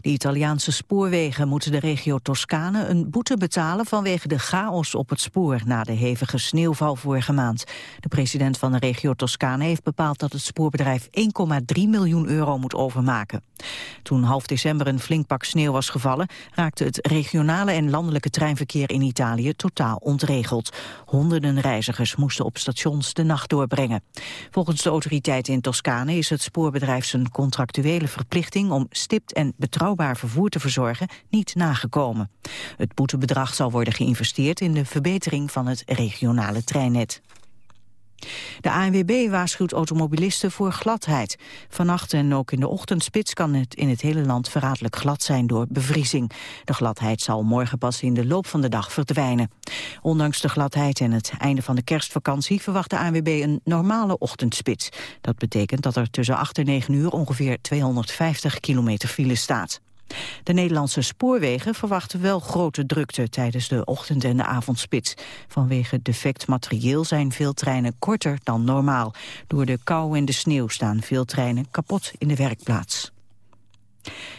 De Italiaanse spoorwegen moeten de regio Toscane een boete betalen vanwege de chaos op het spoor na de hevige sneeuwval vorige maand. De president van de regio Toscane heeft bepaald dat het spoorbedrijf 1,3 miljoen euro moet overmaken. Toen half december een flink pak sneeuw was gevallen, raakte het regionale en landelijke treinverkeer in Italië totaal ontregeld. Honderden reizigers moesten op stations de nacht doorbrengen. Volgens de autoriteiten in Toscane is het spoorbedrijf zijn contractuele verplichting om stipt en betrouwbaar vervoer te verzorgen niet nagekomen. Het boetebedrag zal worden geïnvesteerd in de verbetering van het regionale treinnet. De ANWB waarschuwt automobilisten voor gladheid. Vannacht en ook in de ochtendspits kan het in het hele land verraderlijk glad zijn door bevriezing. De gladheid zal morgen pas in de loop van de dag verdwijnen. Ondanks de gladheid en het einde van de kerstvakantie verwacht de ANWB een normale ochtendspits. Dat betekent dat er tussen 8 en 9 uur ongeveer 250 kilometer file staat. De Nederlandse spoorwegen verwachten wel grote drukte tijdens de ochtend- en de avondspits. Vanwege defect materieel zijn veel treinen korter dan normaal. Door de kou en de sneeuw staan veel treinen kapot in de werkplaats.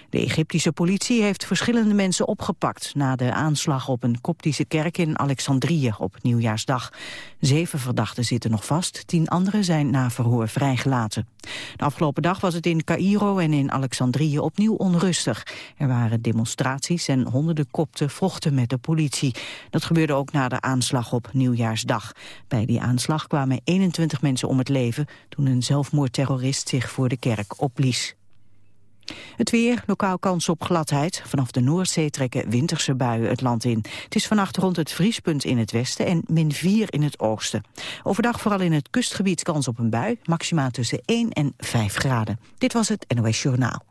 De Egyptische politie heeft verschillende mensen opgepakt... na de aanslag op een koptische kerk in Alexandrië op Nieuwjaarsdag. Zeven verdachten zitten nog vast, tien anderen zijn na verhoor vrijgelaten. De afgelopen dag was het in Cairo en in Alexandrië opnieuw onrustig. Er waren demonstraties en honderden kopten vochten met de politie. Dat gebeurde ook na de aanslag op Nieuwjaarsdag. Bij die aanslag kwamen 21 mensen om het leven... toen een zelfmoordterrorist zich voor de kerk opblies. Het weer, lokaal kans op gladheid. Vanaf de Noordzee trekken winterse buien het land in. Het is vannacht rond het vriespunt in het westen en min 4 in het oosten. Overdag vooral in het kustgebied kans op een bui. Maximaal tussen 1 en 5 graden. Dit was het NOS Journaal.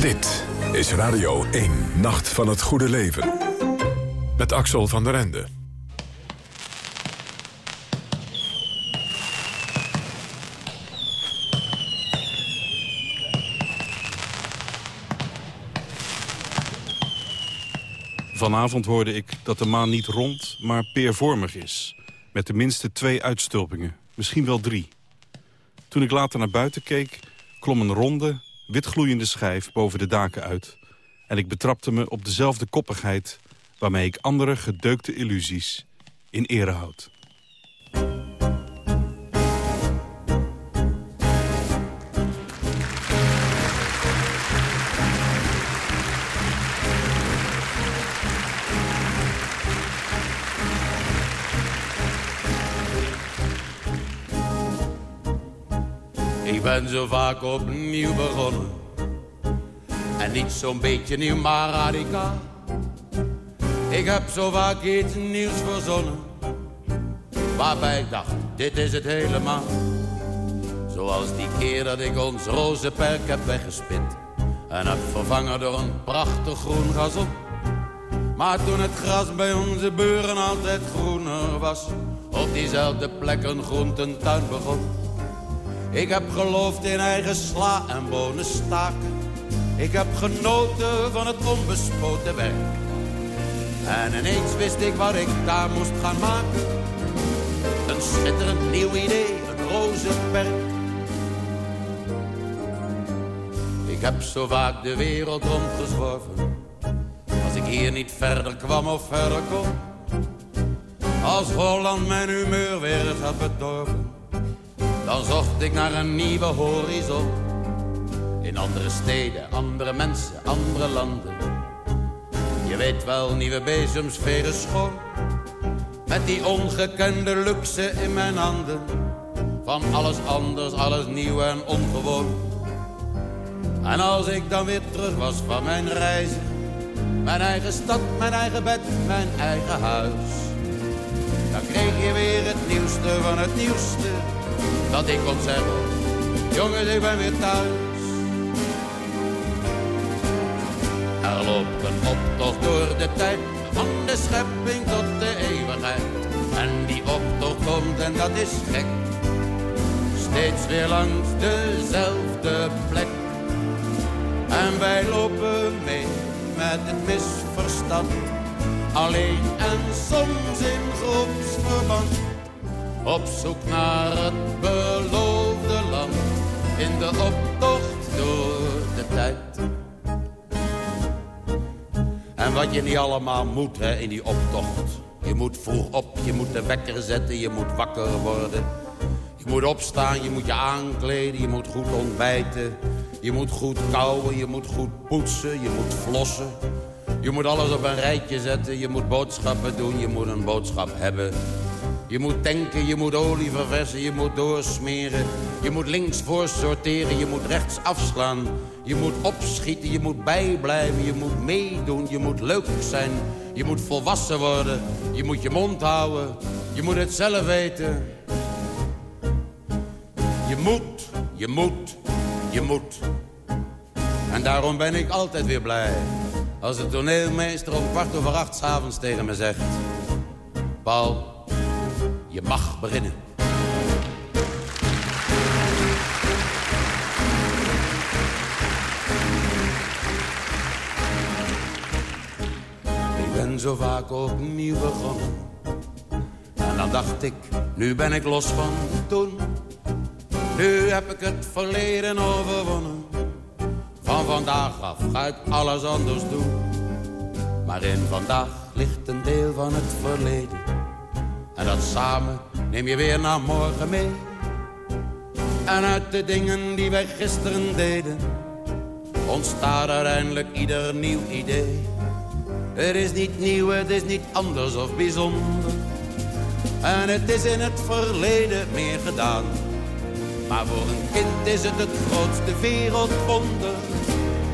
Dit is Radio 1, Nacht van het Goede Leven. Met Axel van der Ende. Vanavond hoorde ik dat de maan niet rond, maar peervormig is. Met tenminste twee uitstulpingen, misschien wel drie. Toen ik later naar buiten keek, klom een ronde, witgloeiende schijf boven de daken uit. En ik betrapte me op dezelfde koppigheid waarmee ik andere gedeukte illusies in ere houd. Ik ben zo vaak opnieuw begonnen. En niet zo'n beetje nieuw, maar radicaal. Ik heb zo vaak iets nieuws verzonnen. Waarbij ik dacht, dit is het helemaal. Zoals die keer dat ik ons rozenperk heb weggespit. En heb vervangen door een prachtig groen gazon. Maar toen het gras bij onze buren altijd groener was. Op diezelfde plek een groententuin begon ik heb geloofd in eigen sla en bonenstaak. Ik heb genoten van het onbespoten werk. En ineens wist ik wat ik daar moest gaan maken. Een schitterend nieuw idee, een rozenperk. Ik heb zo vaak de wereld rondgezworven. Als ik hier niet verder kwam of verder kon. Als Holland mijn humeur weer had bedorven dan zocht ik naar een nieuwe horizon. In andere steden, andere mensen, andere landen. Je weet wel, nieuwe bezems schoon. Met die ongekende luxe in mijn handen. Van alles anders, alles nieuw en ongewoon. En als ik dan weer terug was van mijn reizen. Mijn eigen stad, mijn eigen bed, mijn eigen huis. Dan kreeg je weer het nieuwste van het nieuwste dat ik kon zeggen, jongens ik ben weer thuis. Er loopt een optocht door de tijd, van de schepping tot de eeuwigheid. En die optocht komt en dat is gek, steeds weer langs dezelfde plek. En wij lopen mee met het misverstand, alleen en soms in groepsverband op zoek naar het beloofde land. optocht door de tijd. En wat je niet allemaal moet hè, in die optocht. Je moet vroeg op, je moet de wekker zetten, je moet wakker worden. Je moet opstaan, je moet je aankleden, je moet goed ontbijten. Je moet goed kouwen, je moet goed poetsen, je moet flossen. Je moet alles op een rijtje zetten, je moet boodschappen doen, je moet een boodschap hebben. Je moet tanken, je moet olie verversen, je moet doorsmeren. Je moet links voor sorteren, je moet rechts afslaan. Je moet opschieten, je moet bijblijven, je moet meedoen, je moet leuk zijn. Je moet volwassen worden, je moet je mond houden, je moet het zelf weten. Je moet, je moet, je moet. En daarom ben ik altijd weer blij als de toneelmeester om kwart over acht s avonds tegen me zegt... Paul, je mag beginnen. Ik ben zo vaak opnieuw begonnen. En dan dacht ik, nu ben ik los van toen. Nu heb ik het verleden overwonnen. Van vandaag af ga ik alles anders doen. Maar in vandaag ligt een deel van het verleden. En dat samen neem je weer naar morgen mee. En uit de dingen die wij gisteren deden... ontstaat uiteindelijk ieder nieuw idee. Het is niet nieuw, het is niet anders of bijzonder. En het is in het verleden meer gedaan. Maar voor een kind is het het grootste wereldwonder.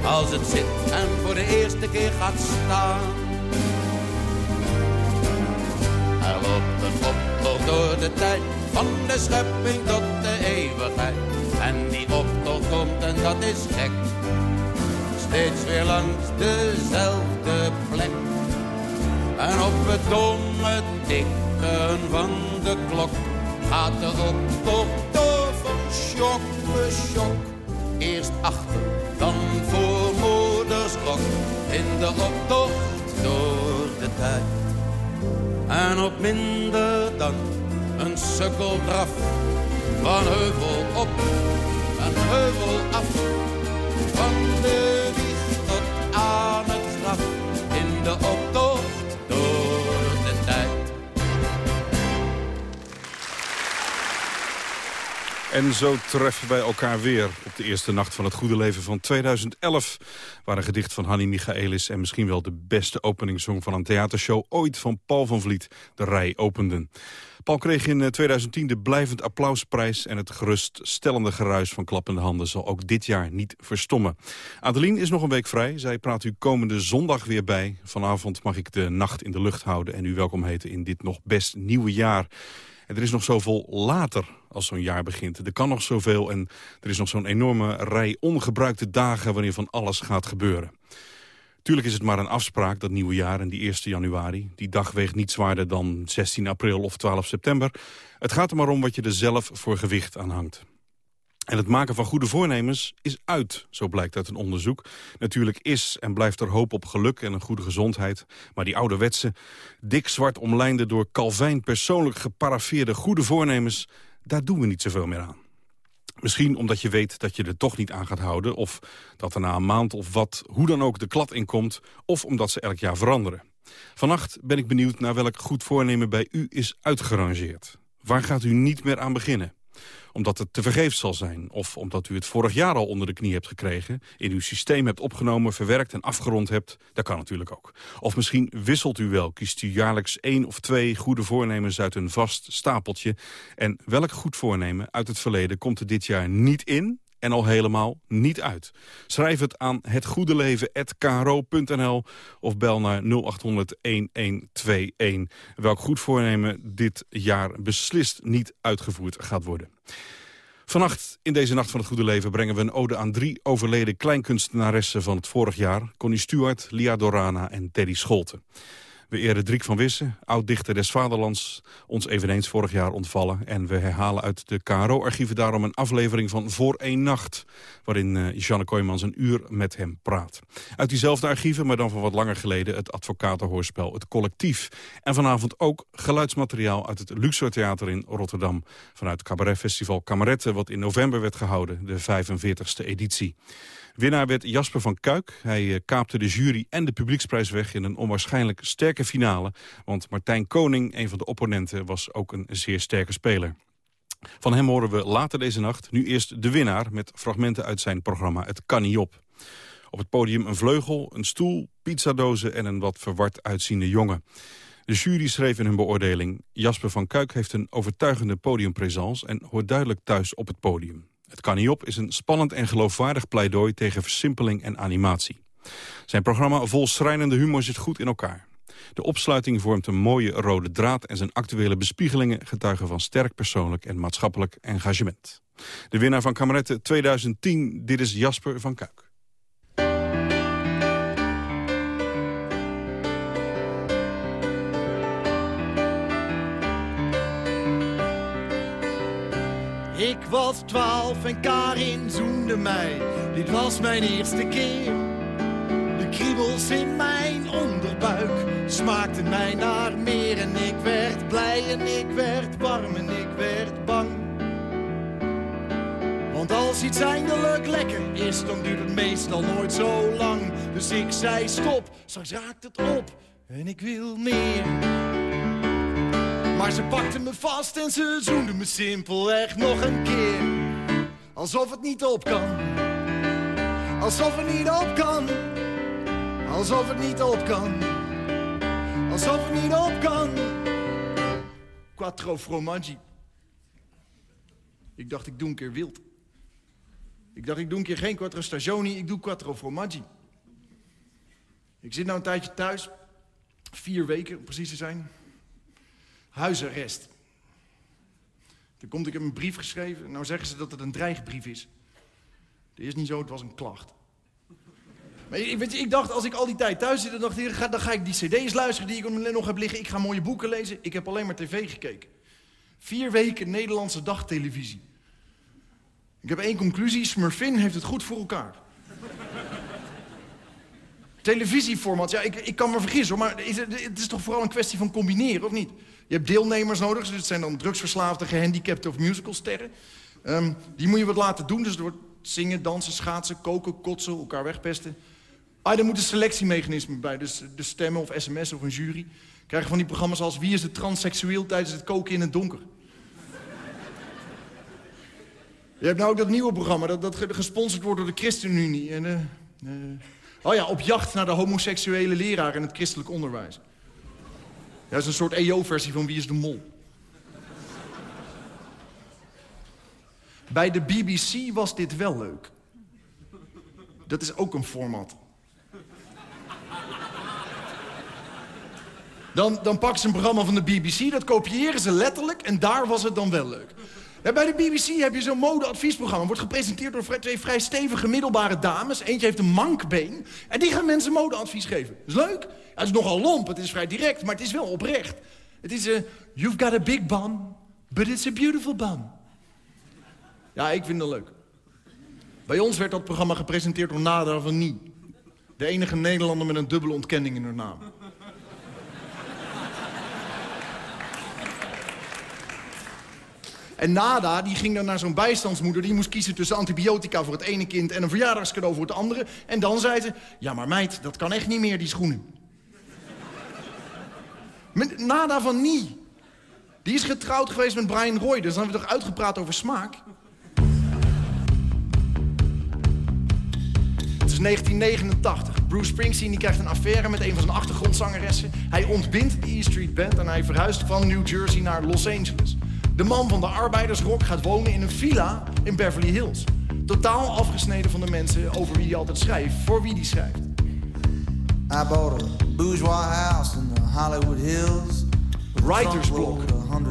Als het zit en voor de eerste keer gaat staan. Er loopt een optocht door de tijd, van de schepping tot de eeuwigheid. En die optocht komt en dat is gek, steeds weer langs dezelfde plek. En op het domme tikken van de klok gaat de optocht door van sjok voor sjok. Eerst achter, dan voor moeders rok, in de optocht door de tijd. En op minder dan een sukkeldraf. Van heuvel op en heuvel af. En zo treffen wij elkaar weer op de eerste nacht van het goede leven van 2011... waar een gedicht van Hanni Michaelis en misschien wel de beste openingssong van een theatershow ooit van Paul van Vliet de rij openden. Paul kreeg in 2010 de blijvend applausprijs en het geruststellende geruis van klappende handen zal ook dit jaar niet verstommen. Adeline is nog een week vrij. Zij praat u komende zondag weer bij. Vanavond mag ik de nacht in de lucht houden en u welkom heten in dit nog best nieuwe jaar. En er is nog zoveel later als zo'n jaar begint. Er kan nog zoveel en er is nog zo'n enorme rij ongebruikte dagen... waarin van alles gaat gebeuren. Tuurlijk is het maar een afspraak, dat nieuwe jaar en die 1 januari. Die dag weegt niet zwaarder dan 16 april of 12 september. Het gaat er maar om wat je er zelf voor gewicht aan hangt. En het maken van goede voornemens is uit, zo blijkt uit een onderzoek. Natuurlijk is en blijft er hoop op geluk en een goede gezondheid. Maar die ouderwetse, dik zwart omlijnde door Calvijn persoonlijk geparaffeerde goede voornemens... daar doen we niet zoveel meer aan. Misschien omdat je weet dat je er toch niet aan gaat houden... of dat er na een maand of wat hoe dan ook de klad in komt... of omdat ze elk jaar veranderen. Vannacht ben ik benieuwd naar welk goed voornemen bij u is uitgerangeerd. Waar gaat u niet meer aan beginnen? Omdat het te vergeefs zal zijn. Of omdat u het vorig jaar al onder de knie hebt gekregen... in uw systeem hebt opgenomen, verwerkt en afgerond hebt. Dat kan natuurlijk ook. Of misschien wisselt u wel, kiest u jaarlijks één of twee goede voornemens... uit een vast stapeltje. En welk goed voornemen uit het verleden komt er dit jaar niet in en al helemaal niet uit. Schrijf het aan hetgoedeleven.kro.nl of bel naar 0800-1121. Welk goed voornemen dit jaar beslist niet uitgevoerd gaat worden. Vannacht in deze Nacht van het Goede Leven brengen we een ode aan drie overleden kleinkunstenaressen van het vorig jaar. Connie Stuart, Lia Dorana en Teddy Scholten. We eren Driek van Wissen, oud-dichter des Vaderlands, ons eveneens vorig jaar ontvallen. En we herhalen uit de KRO-archieven daarom een aflevering van Voor één Nacht... waarin uh, Janne Kooijmans een uur met hem praat. Uit diezelfde archieven, maar dan van wat langer geleden... het advocatenhoorspel Het Collectief. En vanavond ook geluidsmateriaal uit het Luxor Theater in Rotterdam... vanuit cabaretfestival Kameretten, wat in november werd gehouden, de 45e editie. Winnaar werd Jasper van Kuik. Hij eh, kaapte de jury en de publieksprijs weg in een onwaarschijnlijk sterke finale. Want Martijn Koning, een van de opponenten, was ook een zeer sterke speler. Van hem horen we later deze nacht. Nu eerst de winnaar met fragmenten uit zijn programma Het kan niet op. Op het podium een vleugel, een stoel, pizzadozen en een wat verward uitziende jongen. De jury schreef in hun beoordeling... Jasper van Kuik heeft een overtuigende podiumpresence... en hoort duidelijk thuis op het podium. Het kan niet op is een spannend en geloofwaardig pleidooi tegen versimpeling en animatie. Zijn programma vol schrijnende humor zit goed in elkaar. De opsluiting vormt een mooie rode draad en zijn actuele bespiegelingen getuigen van sterk persoonlijk en maatschappelijk engagement. De winnaar van Kameretten 2010, dit is Jasper van Kuik. Ik was twaalf en Karin zoende mij. Dit was mijn eerste keer. De kriebels in mijn onderbuik smaakten mij naar meer. En ik werd blij en ik werd warm en ik werd bang. Want als iets eindelijk lekker is, dan duurt het meestal nooit zo lang. Dus ik zei stop, straks raakt het op en ik wil meer. Maar ze pakte me vast en ze zoende me simpelweg nog een keer. Alsof het niet op kan. Alsof het niet op kan. Alsof het niet op kan. Alsof het niet op kan. Quattro formaggi. Ik dacht, ik doe een keer wild. Ik dacht, ik doe een keer geen quattro stagioni, ik doe quattro formaggi. Ik zit nou een tijdje thuis. Vier weken, om precies te zijn huisarrest. Toen komt, ik heb een brief geschreven. Nou zeggen ze dat het een dreigbrief is. Dat is niet zo, het was een klacht. Maar weet je, ik dacht, als ik al die tijd thuis zit, dan, dacht ik, dan ga ik die cd's luisteren die ik nog heb liggen. Ik ga mooie boeken lezen. Ik heb alleen maar tv gekeken. Vier weken Nederlandse dagtelevisie. Ik heb één conclusie, Smurfin heeft het goed voor elkaar. Televisieformat, ja, ik, ik kan me vergissen, maar het is toch vooral een kwestie van combineren, of niet? Je hebt deelnemers nodig, dus het zijn dan drugsverslaafde, gehandicapten of musicalsterren. Um, die moet je wat laten doen, dus door zingen, dansen, schaatsen, koken, kotsen, elkaar wegpesten. Ah, er moet een selectiemechanisme bij, dus de stemmen of sms of een jury. Krijgen van die programma's als Wie is de transseksueel tijdens het koken in het donker? Je hebt nou ook dat nieuwe programma, dat, dat gesponsord wordt door de ChristenUnie. En, uh, uh, oh ja, op jacht naar de homoseksuele leraar in het christelijk onderwijs. Dat is een soort EO-versie van Wie is de Mol. Bij de BBC was dit wel leuk. Dat is ook een format. Dan, dan pakken ze een programma van de BBC, dat kopiëren ze letterlijk... en daar was het dan wel leuk. Bij de BBC heb je zo'n modeadviesprogramma. Wordt gepresenteerd door twee vrij stevige middelbare dames. Eentje heeft een mankbeen. En die gaan mensen modeadvies geven. Dat is leuk. Het is nogal lomp, het is vrij direct, maar het is wel oprecht. Het is, uh, you've got a big bum, but it's a beautiful bum. Ja, ik vind het leuk. Bij ons werd dat programma gepresenteerd door Nada van Nie. De enige Nederlander met een dubbele ontkenning in haar naam. En Nada die ging dan naar zo'n bijstandsmoeder... die moest kiezen tussen antibiotica voor het ene kind... en een verjaardagscadeau voor het andere. En dan zei ze... ja, maar meid, dat kan echt niet meer, die schoenen. Met Nada van Nie. Die is getrouwd geweest met Brian Roy. Dus dan hebben we toch uitgepraat over smaak? Het is 1989. Bruce Springsteen die krijgt een affaire met een van zijn achtergrondzangeressen. Hij ontbindt de E Street Band en hij verhuist van New Jersey naar Los Angeles. De man van de arbeidersrok gaat wonen in een villa in Beverly Hills. Totaal afgesneden van de mensen over wie hij altijd schrijft, voor wie hij schrijft. I bought a bourgeois house in the Hollywood Hills. Writer's block.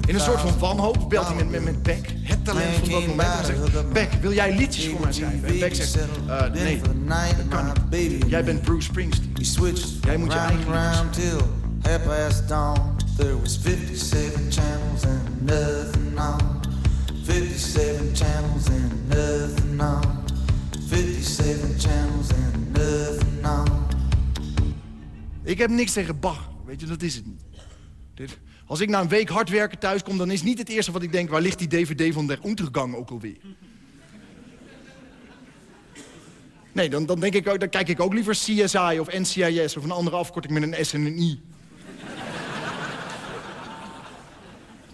In een soort van wanhoop belt hij met, met, met Beck, het talent van dat moment. En zegt, Beck, wil jij liedjes voor mij schrijven? En Beck zegt, uh, nee, dat kan niet. Jij bent Bruce Springsteen. Jij moet je eigen liedjes there was 57 channels and nothing on. 57 channels and nothing on. 57 channels and nothing on. Ik heb niks tegen Bach. Weet je, dat is het niet. Als ik na een week hard werken thuis kom, dan is niet het eerste wat ik denk... waar ligt die DVD van der Untergang ook alweer? Nee, dan, dan, denk ik, ook- dan kijk ik ook liever CSI of NCIS... of een andere afkorting met een S en een I.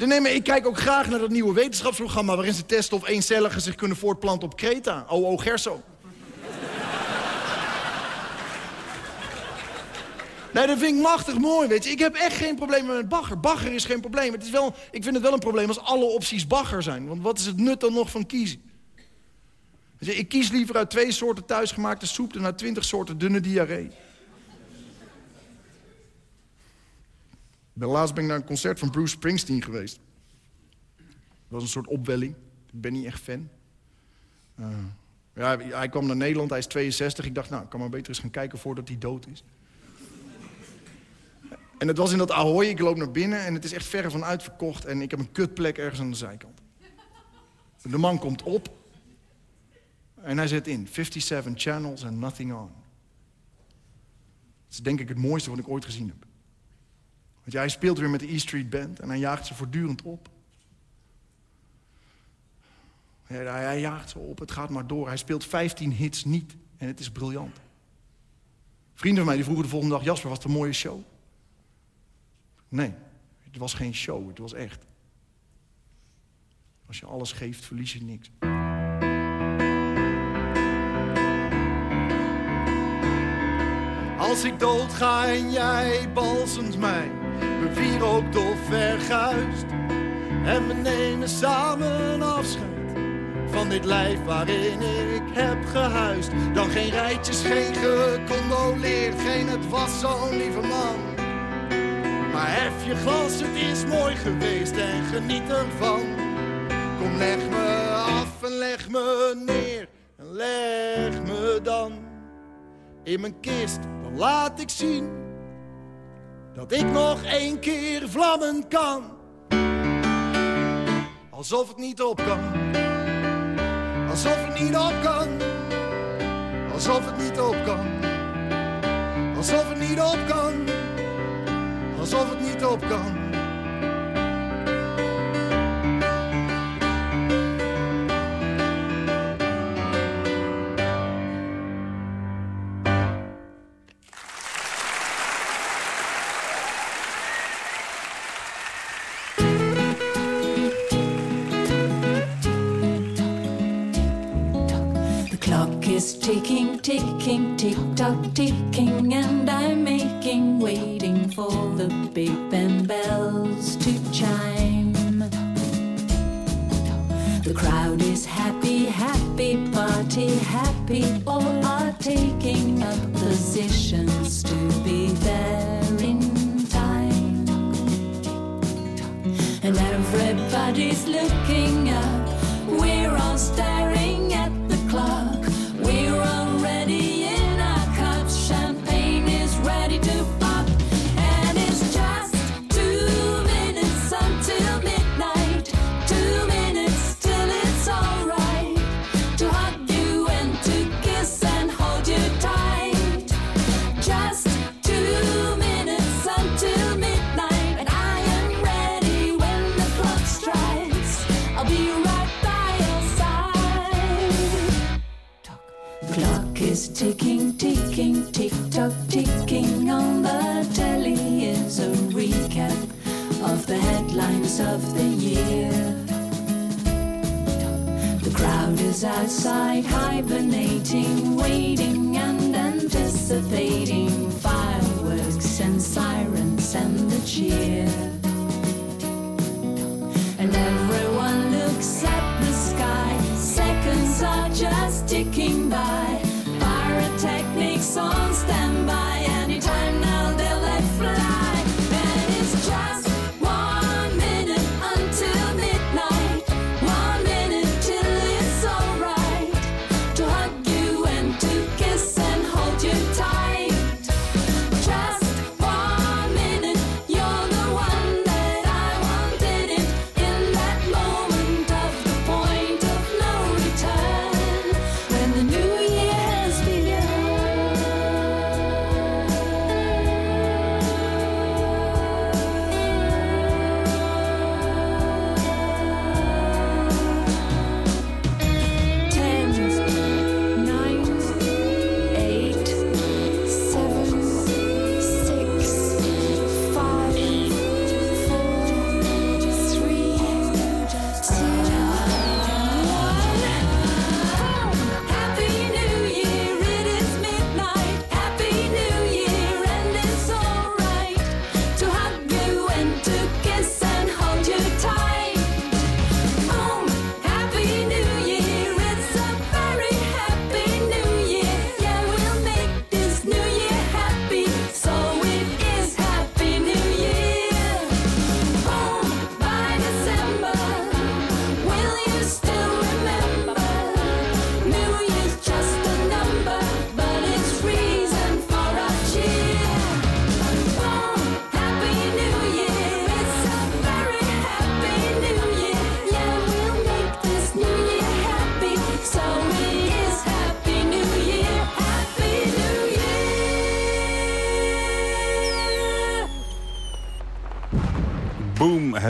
Nee, ik kijk ook graag naar dat nieuwe wetenschapsprogramma... waarin ze testen of eencelligen zich kunnen voortplanten op Kreta. O.O. Gerso. Nee, dat vind ik machtig mooi, weet je. Ik heb echt geen probleem met bagger. Bagger is geen probleem. Het is wel, ik vind het wel een probleem als alle opties bagger zijn. Want wat is het nut dan nog van kiezen? Ik kies liever uit twee soorten thuisgemaakte soep... dan uit twintig soorten dunne diarree. Ben ben ik naar een concert van Bruce Springsteen geweest. Dat was een soort opwelling. Ik ben niet echt fan. Eh, ja, hij kwam naar Nederland, hij is 62. Ik dacht, nou, ik kan maar beter eens gaan kijken voordat hij dood is. En het was in dat Ahoy, ik loop naar binnen en het is echt verre van uitverkocht. En ik heb een kutplek ergens aan de zijkant. De man komt op en hij zet in 57 channels and nothing on. Dat is denk ik het mooiste wat ik ooit gezien heb. Want ja, hij speelt weer met de E Street Band en hij jaagt ze voortdurend op. Hij, jaagt ze op, het gaat maar door. Hij speelt 15 hits niet en het is briljant. Vrienden van mij die vroegen de volgende dag... Jasper, was het een mooie show? Nee, het was geen show, het was echt. Als je alles geeft, verlies je niks. Als ik doodga en jij balsemt mij, we vieren ook dof verguist. En we nemen samen afscheid van dit lijf waarin ik heb gehuisd. Dan geen rijtjes, geen gecondoleerd, geen het was zo'n lieve man. Maar hef je glas, het is mooi geweest en geniet ervan. Kom, leg me af en leg me neer en leg me dan in mijn kist. Dan laat ik zien dat ik nog één keer vlammen kan. Alsof het niet op kan. Alsof het niet op kan. Alsof het niet op kan. Alsof het niet op kan. Alsof het niet op kan. Is ticking, ticking, tick tock, ticking on the telly is a recap of the headlines of the year. The crowd is outside hibernating, waiting and anticipating fireworks and sirens and the cheer. And everyone looks at the sky, seconds are just ticking by. Pyrotechnics on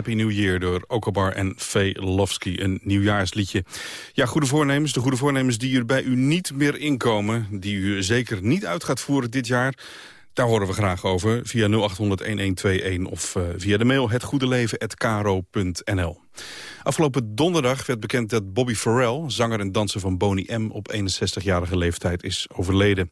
Happy New Year door Okobar en Velofsky. Een nieuwjaarsliedje. Ja, goede voornemens. De goede voornemens die er bij u niet meer inkomen. Die u zeker niet uit gaat voeren dit jaar. Daar horen we graag over via 0800-1121 of uh, via de mail hetgoedeleven.kro.nl. Afgelopen donderdag werd bekend dat Bobby Farrell, zanger en danser van Boney M... op 61-jarige leeftijd is overleden.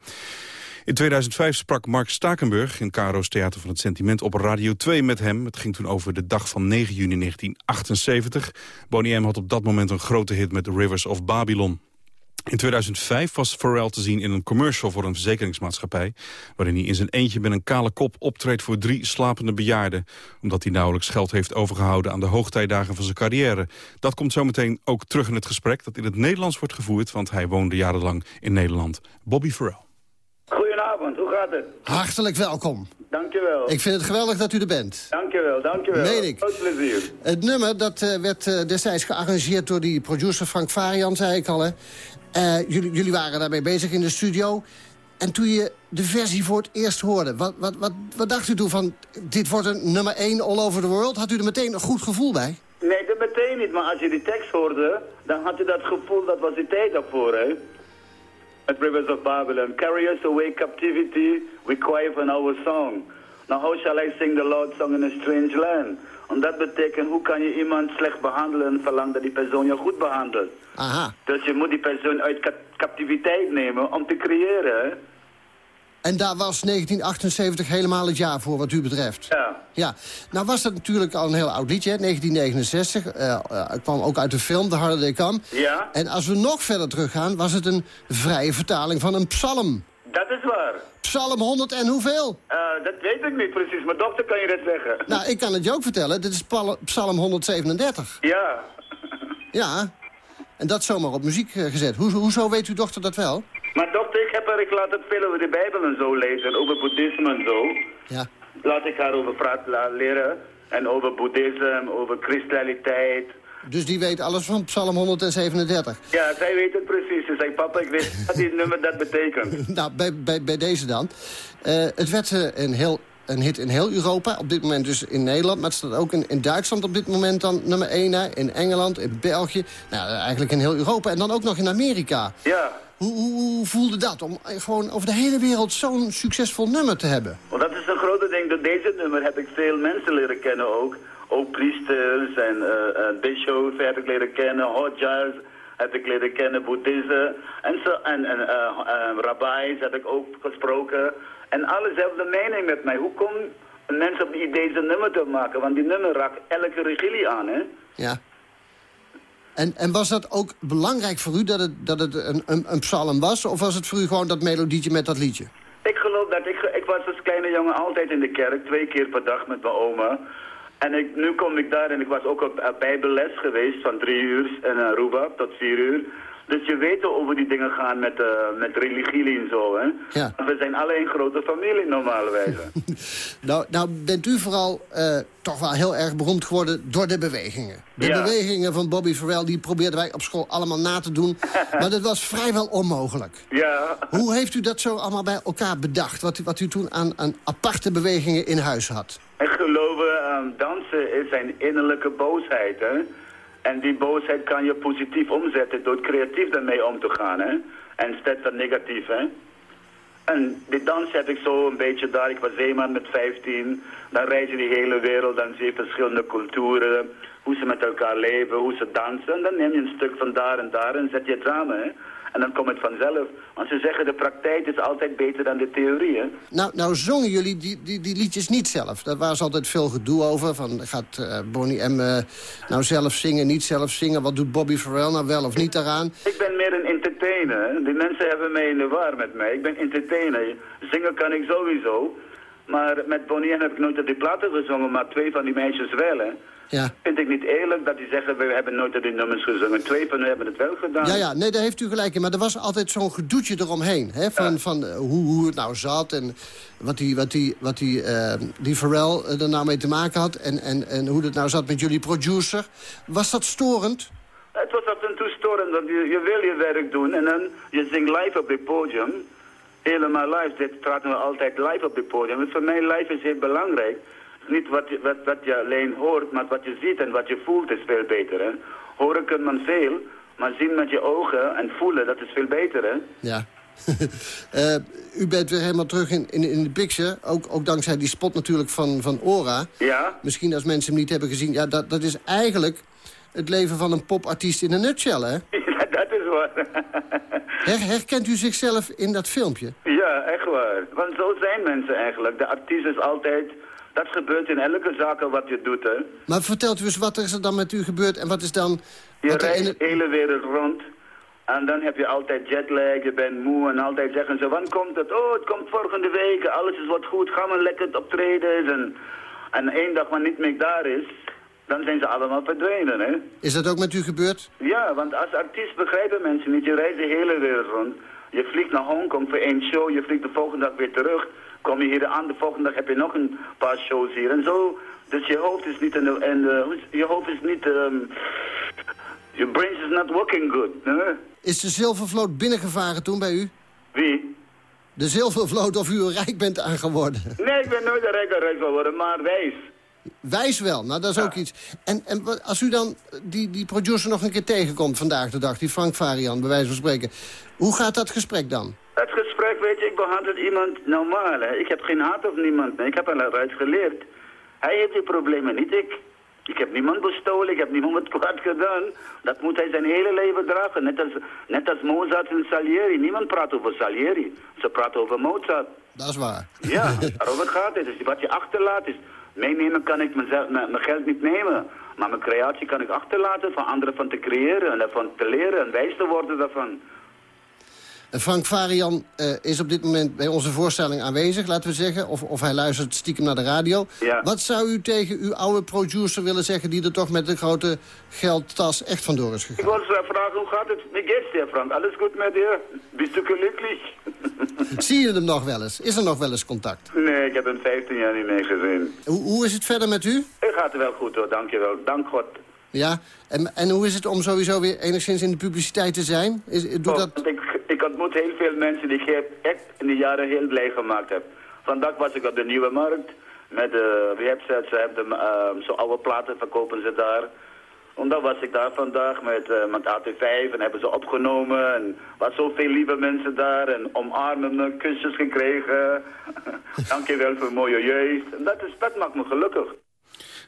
In 2005 sprak Mark Stakenburg in Caro's Theater van het Sentiment op Radio 2 met hem. Het ging toen over de dag van 9 juni 1978. Boney M had op dat moment een grote hit met The Rivers of Babylon. In 2005 was Pharrell te zien in een commercial voor een verzekeringsmaatschappij... waarin hij in zijn eentje met een kale kop optreedt voor drie slapende bejaarden... omdat hij nauwelijks geld heeft overgehouden aan de hoogtijdagen van zijn carrière. Dat komt zometeen ook terug in het gesprek dat in het Nederlands wordt gevoerd... want hij woonde jarenlang in Nederland. Bobby Pharrell. Goedenavond, hoe gaat het? Hartelijk welkom. Dankjewel. Ik vind het geweldig dat u er bent. Dankjewel, dankjewel. Meen ik. Groot plezier. Het nummer dat eh, werd eh, destijds gearrangeerd door die producer Frank Varian, zei ik al. Hè. Eh, jullie, jullie waren daarmee bezig in de studio. En toen je de versie voor het eerst hoorde, wat, wat, wat, wat dacht u toen van... dit wordt een nummer 1 all over the world? Had u er meteen een goed gevoel bij? Nee, dat meteen niet, maar als je die tekst hoorde... dan had je dat gevoel, dat was die tijd daarvoor, hè. At Rivers of Babylon, carry us away captivity, we cry for our song. Now how shall I sing the Lord's song in a strange land? En dat betekent, hoe kan je iemand slecht behandelen en verlangen dat die persoon je goed behandelt? Aha. Dus je moet die persoon uit cap- captiviteit nemen om te creëren? En daar was 1978 helemaal het jaar voor wat u betreft. Ja. Ja, nou was dat natuurlijk al een heel oud liedje, hè, 1969. Eh, eh, Het kwam ook uit de film The Harder They Come. Ja, En als we nog verder teruggaan, was het een vrije vertaling van een psalm. dat is waar. Psalm 100 en hoeveel? Eh, dat weet ik niet precies, maar dokter kan je dat zeggen. Nou, ik kan het je ook vertellen. Dit is Psalm 137. Ja. Ja. En dat zomaar op muziek eh, gezet. Hoe, hoezo weet uw dochter dat wel? Maar dokter, ik heb haar, ik laat het veel over de Bijbel en zo lezen, over boeddhisme en zo. Ja. Laat ik haar over praten leren. En over boeddhisme, over christelijkheid. Dus die weet alles van Psalm 137. Ja, zij weet het precies. Ze zei, papa, ik weet wat dit nummer dat betekent. Nou, bij, bij, bij deze dan. Eh, het werd eh, een, heel, een hit in heel Europa. Op dit moment dus in Nederland. Maar het staat ook in, in Duitsland op dit moment dan nummer 1. Hè. In Engeland, in België. Nou, eigenlijk in heel Europa. En dan ook nog in Amerika. Ja, Hoe, hoe, hoe voelde dat om eh, gewoon over de hele wereld zo'n succesvol nummer te hebben? want dat is een grote ding. Door deze nummer heb ik veel mensen leren kennen ook. Ook priesters en uh, bishops heb ik leren kennen, hodjas heb ik leren kennen, boeddhisten. En, zo, en, en eh, eh, rabbis heb ik ook gesproken. En alle dezelfde mening met mij. Hoe komt een mens op het idee zijn nummer te maken? Want die nummer raakt elke religie aan, hè? Ja. En, en was dat ook belangrijk voor u dat het, dat het een, een, een psalm was? Of was het voor u gewoon dat melodietje met dat liedje? Ik geloof dat ik, ik was als kleine jongen altijd in de kerk, twee keer per dag met mijn oma. En ik, nu kom ik daar en ik was ook op uh, bijbelles geweest van drie uur en uh, Aruba tot vier uur. Dus je weet al over die dingen gaan met, uh, met religie en zo, hè. Ja. We zijn alle een grote familie normalerwijze. Nou, nou bent u vooral eh, toch wel heel erg beroemd geworden door de bewegingen. De Ja. bewegingen van Bobby Farrell, die probeerden wij op school allemaal na te doen. maar dat was vrijwel onmogelijk. ja. Hoe heeft u dat zo allemaal bij elkaar bedacht? Wat u, wat u toen aan, aan aparte bewegingen in huis had? Ik geloof, ehm, dansen is een innerlijke boosheid, hè. En die boosheid kan je positief omzetten door creatief daarmee om te gaan, hè. En instead van negatief, hè. En die dans heb ik zo een beetje daar. Ik was zeeman met 15. Dan reis je die hele wereld. Dan zie je verschillende culturen. Hoe ze met elkaar leven. Hoe ze dansen. En dan neem je een stuk van daar en daar. En zet je het samen. Hè? En dan komt het vanzelf. Want ze zeggen de praktijk is altijd beter dan de theorie. Hè? Nou, nou zongen jullie die, die, die liedjes niet zelf. Daar was altijd veel gedoe over. Van, gaat eh, Bonnie M eh, nou zelf zingen, niet zelf zingen? Wat doet Bobby Farrell nou wel of niet daaraan? Ik ben meer een entertainer. Die mensen hebben mij in de war met mij. Ik ben entertainer. Zingen kan ik sowieso. Maar met Bonnie M heb ik nooit op die platen gezongen. Maar twee van die meisjes wel. Hè? Ja. Vind ik niet eerlijk dat die zeggen, we hebben nooit die nummers gezongen. Twee van hen hebben het wel gedaan. Ja, ja, nee, daar heeft u gelijk in. Maar er was altijd zo'n gedoetje eromheen. Hè? Van, van eh, hoe, hoe het nou zat en wat die, wat die, wat die, eh, die Pharrell eh, er nou mee te maken had. En, en, en hoe het nou zat met jullie producer. Was dat storend? Het was af en toe storend, want je, je wil je werk doen en dan je zingt live op het podium. Helemaal live, dit praten we altijd live op het podium. Dus voor mij live is heel belangrijk. Niet wat je, wat, wat je alleen hoort, maar wat je ziet en wat je voelt is veel beter. Hè? Horen kan man veel, maar zien met je ogen en voelen, dat is veel beter. Hè? Ja. Eh, u bent weer helemaal terug in, in, in de picture. Ook, ook dankzij die spot natuurlijk van, van Ora. Ja? Misschien als mensen hem niet hebben gezien. Ja, dat, dat is eigenlijk het leven van een popartiest in een nutshell, hè? Ja, dat is waar. Her- herkent u zichzelf in dat filmpje? ja, echt waar. Want zo zijn mensen eigenlijk. De artiest is altijd... Dat gebeurt in elke zaak wat je doet, hè. Maar vertelt u eens, wat is er dan met u gebeurd... en wat is dan... Je reist de hele wereld rond. En dan heb je altijd jetlag, je bent moe en altijd zeggen ze, wanneer komt het? Oh, het komt volgende week, alles is wat goed, gaan we lekker optreden. En, en één dag maar niet meer daar is, dan zijn ze allemaal verdwenen, hè. Is dat ook met u gebeurd? Ja, want als artiest begrijpen mensen niet, je reist de hele wereld rond. Je vliegt naar Hongkong voor één show, je vliegt de volgende dag weer terug. Kom je hier aan, de volgende dag heb je nog een paar shows hier. En zo, dus je hoofd is niet, en, eh, je hoofd is niet, ehm your brain is not working good, hè. Is de zilvervloot binnengevaren toen bij u? Wie? De zilvervloot of u er rijk bent aan geworden? Nee, ik ben nooit een rijker rijk geworden, maar wijs. Wijs wel, nou dat is ook iets. En, en als u dan die, die producer nog een keer tegenkomt vandaag de dag... die Frank Varian, bij wijze van spreken... hoe gaat dat gesprek dan? Het gesprek, weet je, ik behandel iemand normaal. Hè. Ik heb geen haat op niemand. Ik heb hem eruit geleerd. Hij heeft die problemen, niet ik. Ik heb niemand bestolen, ik heb niemand wat kwaad gedaan. Dat moet hij zijn hele leven dragen. Net als, net als Mozart en Salieri. Niemand praat over Salieri. Ze praten over Mozart. Dat is waar. Ja, daarover gaat het. Dus wat je achterlaat is... Meenemen kan ik mezelf, mijn, geld niet nemen. Maar mijn creatie kan ik achterlaten van anderen van te creëren. En ervan te leren en wijs te worden daarvan. En Frank Varian eh, is op dit moment bij onze voorstelling aanwezig, laten we zeggen. Of, of hij luistert stiekem naar de radio. Ja. Wat zou u tegen uw oude producer willen zeggen... die er toch met een grote geldtas echt vandoor is Ik gegaan? wil ze vragen, hoe gaat het? Wie geht's dir, Frank? Alles goed met je? Bist du gelukkig? Zie je hem nog wel eens? Is er nog wel eens contact? nee, ik heb hem 15 jaar niet meer gezien. Hoe, hoe is het verder met u? Het gaat wel goed hoor, dankjewel. Dank God. Ja? En, en hoe is het om sowieso weer enigszins in de publiciteit te zijn? Is, doet dat... Ik, ik ontmoet heel veel mensen die ik echt in de jaren heel blij gemaakt heb. Vandaag was ik op de Nieuwe Markt met de website. Ze hebben ehm, zo oude platen verkopen ze daar. En dan was ik daar vandaag met, eh, met AT5 en hebben ze opgenomen. En was zoveel lieve mensen daar en omarmen, kusjes gekregen. Dankjewel voor mooie jeugd. En dat, is, dat maakt me gelukkig.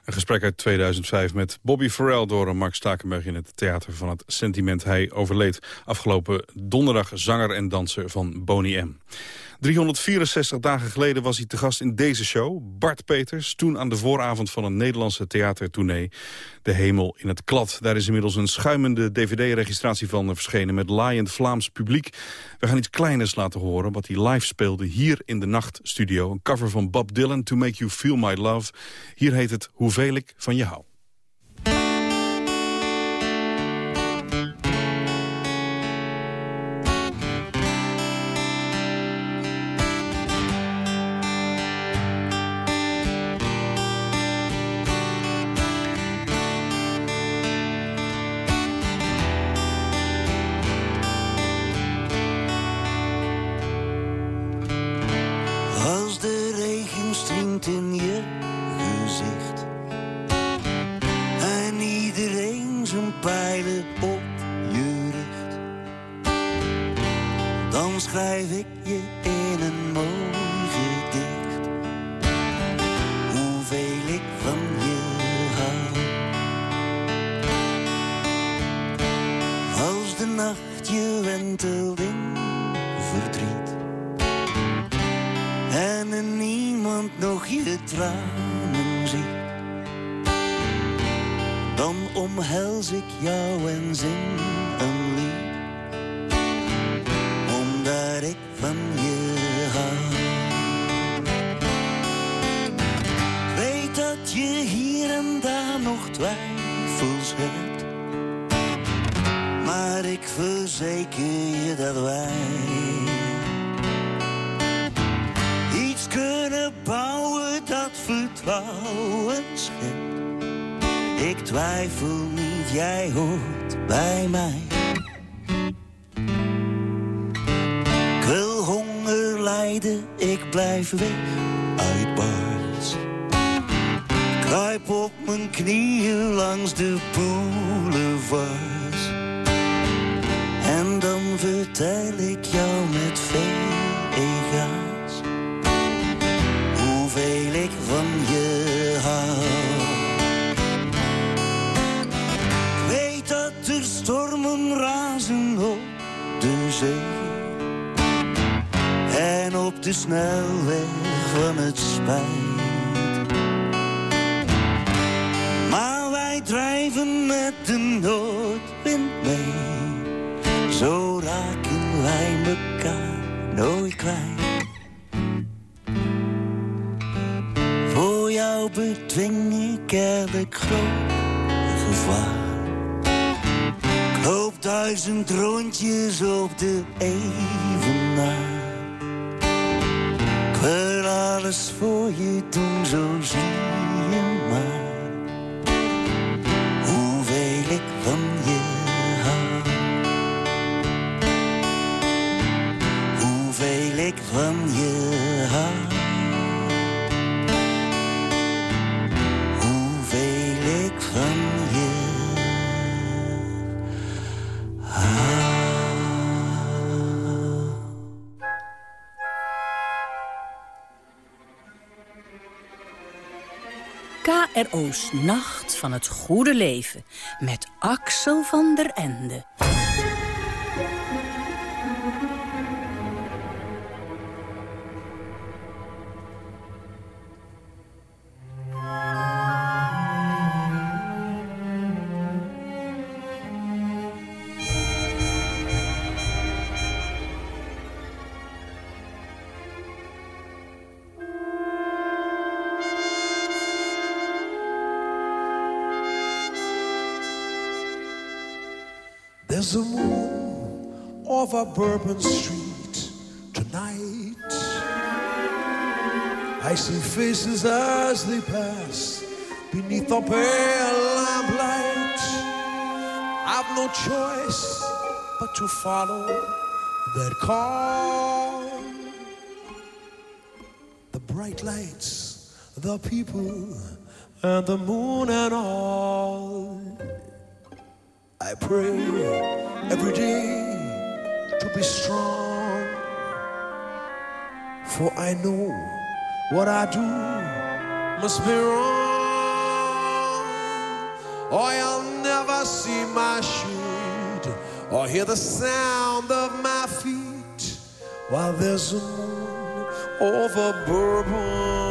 Een gesprek uit 2005 met Bobby Farrell door Mark Stakenberg in het Theater van het Sentiment. Hij overleed afgelopen donderdag zanger en danser van Boney M. 364 dagen geleden was hij te gast in deze show. Bart Peters, toen aan de vooravond van een Nederlandse theatertournee. De hemel in het klad. Daar is inmiddels een schuimende dvd-registratie van verschenen... met laaiend Vlaams publiek. We gaan iets kleiners laten horen wat hij live speelde hier in de Nachtstudio. Een cover van Bob Dylan, To Make You Feel My Love. Hier heet het Hoeveel ik van je hou. Dan schrijf ik je in een mooi gedicht Hoeveel ik van je hou. Als de nacht je wentelt verdriet. En niemand nog je tranen ziet, dan omhels ik jou en zing van je Weet dat je hier en daar nog twijfels hebt, maar ik verzeker je dat wij iets kunnen bouwen dat vertrouwen schept. Ik twijfel niet, jij hoort bij mij. Ik blijf weg uit bars. mijn knieën langs de boulevards. En dan vertel ik jou met veel ega's hoeveel ik van je hou. Ik weet dat er stormen razen op de zee. Op de snelweg van het spijt. Maar wij drijven met de noordwind mee. Zo raken wij elkaar nooit kwijt. Voor jou bedwing ik elk groot gevaar. Ik duizend rondjes op de evenaar. Voor je doen, zo zie je maar. Hoeveel ik van je hou. Hoeveel ik van KRO's Nacht van het Goede Leven met Axel van der Ende. A moon over Bourbon Street tonight. I see faces as they pass beneath the pale lamplight. I've no choice but to follow that call. The bright lights, the people, and the moon and all. I pray every day to be strong. For I know what I do must be wrong. Or I'll never see my shade or hear the sound of my feet while there's a moon over Bourbon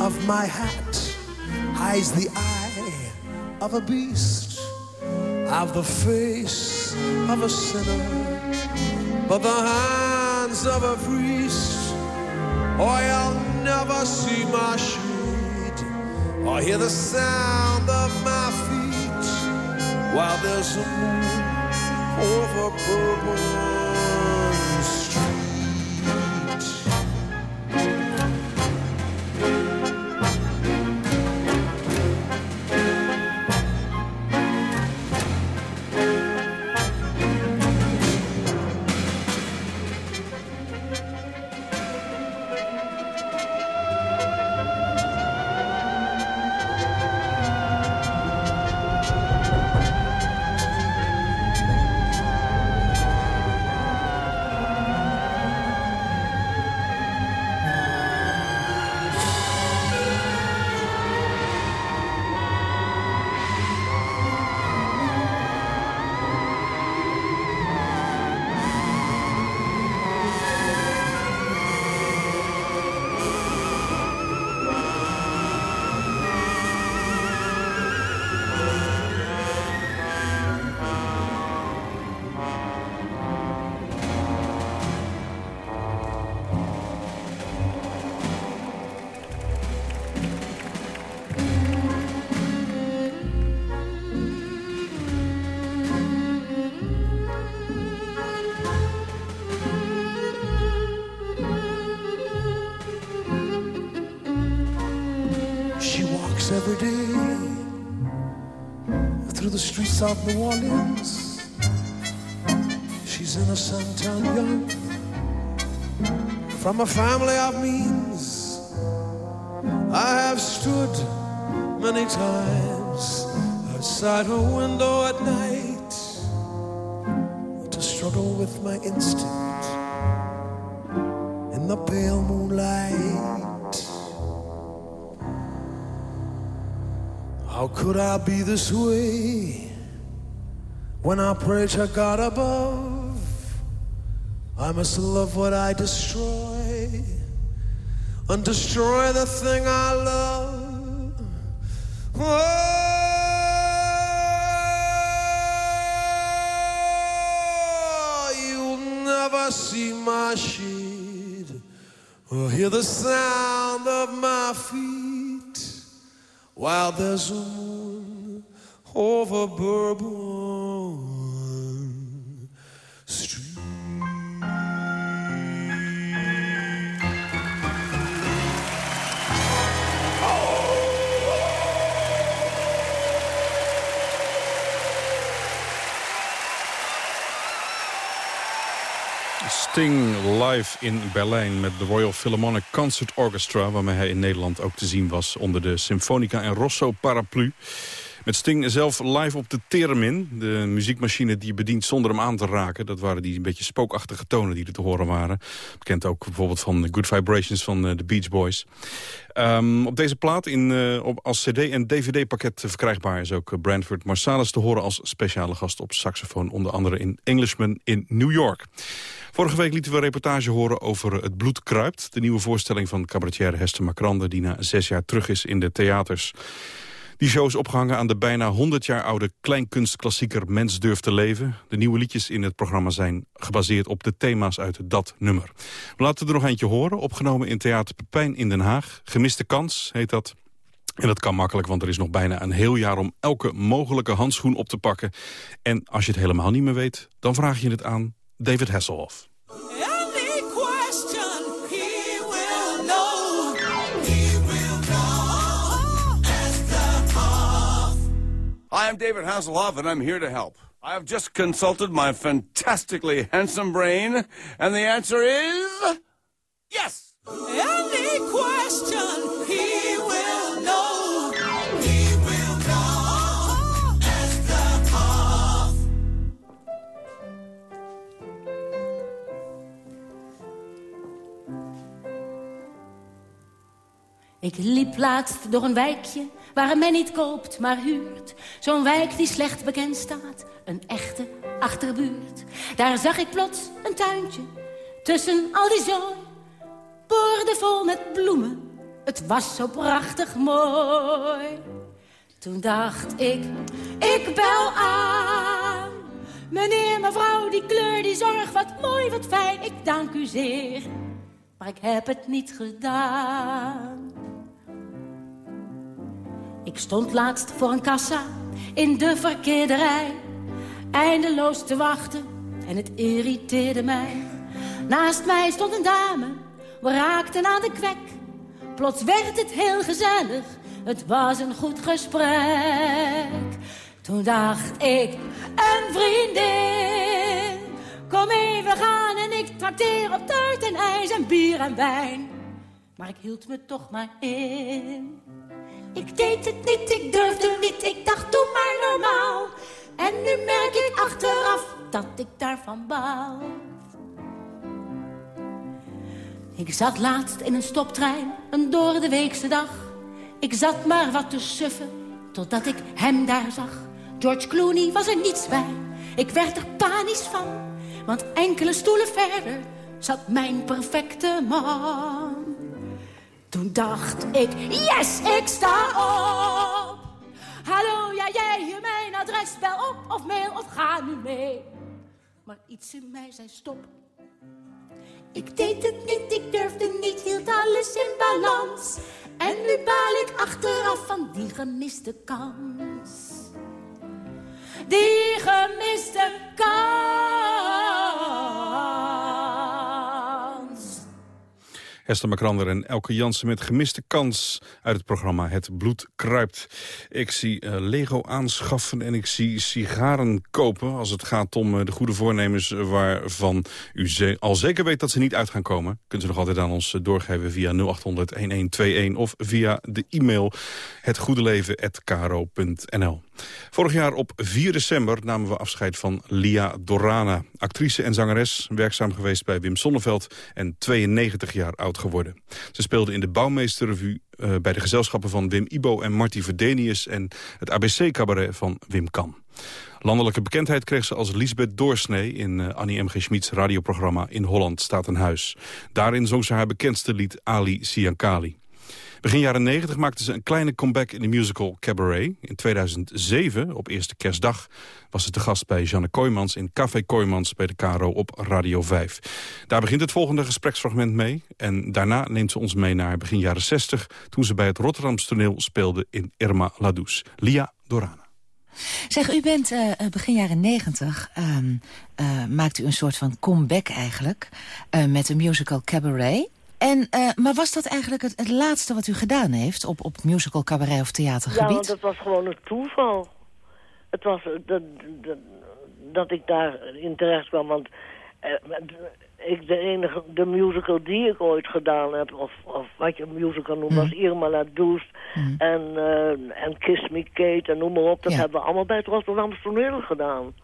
of my hat hides the eye of a beast. I've the face of a sinner, but the hands of a priest. Oh, I'll never see my shade or hear the sound of my feet while there's a moon over Bourbon of New Orleans. She's innocent and young, from a family of means. I have stood many times outside her window at night to struggle with my instinct in the pale moonlight. How could I be this way when I pray to God above? I must love what I destroy and destroy the thing I love. Oh, you'll never see my shade or hear the sound of my feet while there's a moon over Bourbon Sting live in Berlijn met de Royal Philharmonic Concert Orchestra... waarmee hij in Nederland ook te zien was onder de Symfonica en Rosso paraplu. Met Sting zelf live op de Theremin, de muziekmachine die je bedient zonder hem aan te raken. Dat waren die een beetje spookachtige tonen die er te horen waren. Bekend ook bijvoorbeeld van Good Vibrations van eh, de Beach Boys. Ehm, op deze plaat in, eh, op, als cd- en dvd-pakket verkrijgbaar is ook eh, Brantford Marsalis te horen als speciale gast op saxofoon. Onder andere in Englishman in New York. Vorige week lieten we een reportage horen over Het Bloed Kruipt. De nieuwe voorstelling van cabaretier Hester Macrande... die na zes jaar terug is in de theaters. Die show is opgehangen aan de bijna 100 jaar oude kleinkunstklassieker Mens durft te leven. De nieuwe liedjes in het programma zijn gebaseerd op de thema's uit dat nummer. We laten er nog eentje horen, opgenomen in Theater Pepijn in Den Haag. Gemiste kans heet dat. En dat kan makkelijk, want er is nog bijna een heel jaar om elke mogelijke handschoen op te pakken. En als je het helemaal niet meer weet, dan vraag je het aan David Hasselhoff. Hi, I'm David Hasselhoff, and I'm here to help. I have just consulted my fantastically handsome brain, and the answer is yes. Any question he will know. He will know. Ask the Hoff. Ik liep laatst door een wijkje waar men niet koopt, maar huurt. Zo'n wijk die slecht bekend staat, een echte achterbuurt. Daar zag ik plots een tuintje, tussen al die zooi. Boordevol met bloemen, het was zo prachtig mooi. Toen dacht ik, ik bel aan. Meneer, mevrouw, die kleur, die zorg, wat mooi, wat fijn, ik dank u zeer. Maar ik heb het niet gedaan. Ik stond laatst voor een kassa in de verkeerde rij. Eindeloos te wachten en het irriteerde mij. Naast mij stond een dame, we raakten aan de kwek. Plots werd het heel gezellig, het was een goed gesprek. Toen dacht ik, een vriendin, kom even gaan en ik trakteer op taart en ijs en bier en wijn. Maar ik hield me toch maar in. Ik deed het niet, ik durfde niet, ik dacht doe maar normaal. En nu merk ik achteraf dat ik daarvan baal. Ik zat laatst in een stoptrein, een door de weekse dag. Ik zat maar wat te suffen, totdat ik hem daar zag. George Clooney was er niets bij, ik werd er panisch van. Want enkele stoelen verder zat mijn perfecte man. Toen dacht ik, yes, ik sta op. Hallo, ja, jij hier mijn adres, bel op of mail of ga nu mee. Maar iets in mij zei stop. Ik deed het niet, ik durfde niet, hield alles in balans. En nu baal ik achteraf van die gemiste kans. Die gemiste kans. Hester Makrander en Elke Jansen met gemiste kans uit het programma Het Bloed Kruipt. Ik zie eh, Lego aanschaffen en ik zie sigaren kopen als het gaat om eh, de goede voornemens waarvan u al zeker weet dat ze niet uit gaan komen. Kunt u nog altijd aan ons eh, doorgeven via 0800-1121 of via de e-mail hetgoedeleven.kro.nl. Vorig jaar op 4 december namen we afscheid van Lia Dorana. Actrice en zangeres, werkzaam geweest bij Wim Sonneveld... en 92 jaar oud geworden. Ze speelde in de Bouwmeesterrevue uh, bij de gezelschappen van Wim Ibo en Marty Verdenius... en het ABC-cabaret van Wim Kan. Landelijke bekendheid kreeg ze als Lisbeth Doorsnee... in uh, Annie M. G. Schmid's radioprogramma In Holland staat een huis. Daarin zong ze haar bekendste lied Ali Siankali. Begin jaren 90 maakte ze een kleine comeback in de musical Cabaret. In 2007, op eerste kerstdag, was ze te gast bij Janne Kooijmans... in Café Kooijmans bij de Caro op Radio 5. Daar begint het volgende gespreksfragment mee. En daarna neemt ze ons mee naar begin jaren 60... toen ze bij het Rotterdamse toneel speelde in Irma Ladouce. Lia Dorana. Zeg, u bent uh, begin jaren negentig, um, uh, maakt u een soort van comeback eigenlijk... Met de musical Cabaret. En, uh, maar was dat eigenlijk het, het, laatste wat u gedaan heeft op, op musical, cabaret of theatergebied? Ja, want dat was gewoon een toeval. Het was dat, dat, dat ik daarin terecht kwam, want uh, ik, de enige de musical die ik ooit gedaan heb, of, of wat je een musical noemt, mm. was Irma La Douce mm. en, uh, en Kiss Me Kate en noem maar op. Dat ja. hebben we allemaal bij het Rotterdamse toneel gedaan.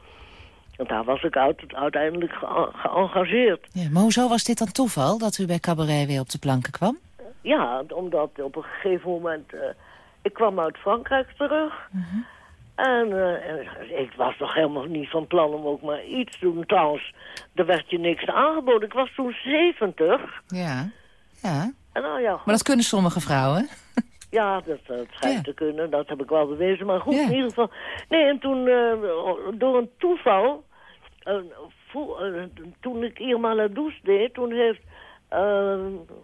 Want daar was ik uit, uiteindelijk ge geëngageerd. Ja, maar hoezo was dit dan toeval, dat u bij Cabaret weer op de planken kwam? Ja, omdat op een gegeven moment... Uh, ik kwam uit Frankrijk terug. Uh -huh. En uh, ik was nog helemaal niet van plan om ook maar iets te doen. Trouwens, er werd je niks aangeboden. Ik was toen 70. Ja, ja. En nou ja maar dat kunnen sommige vrouwen. Ja, dat, dat schijnt ja. te kunnen. Dat heb ik wel bewezen. Maar goed, ja. in ieder geval... Nee, en toen, uh, door een toeval... Toen ik Irma Ladouce deed, toen heeft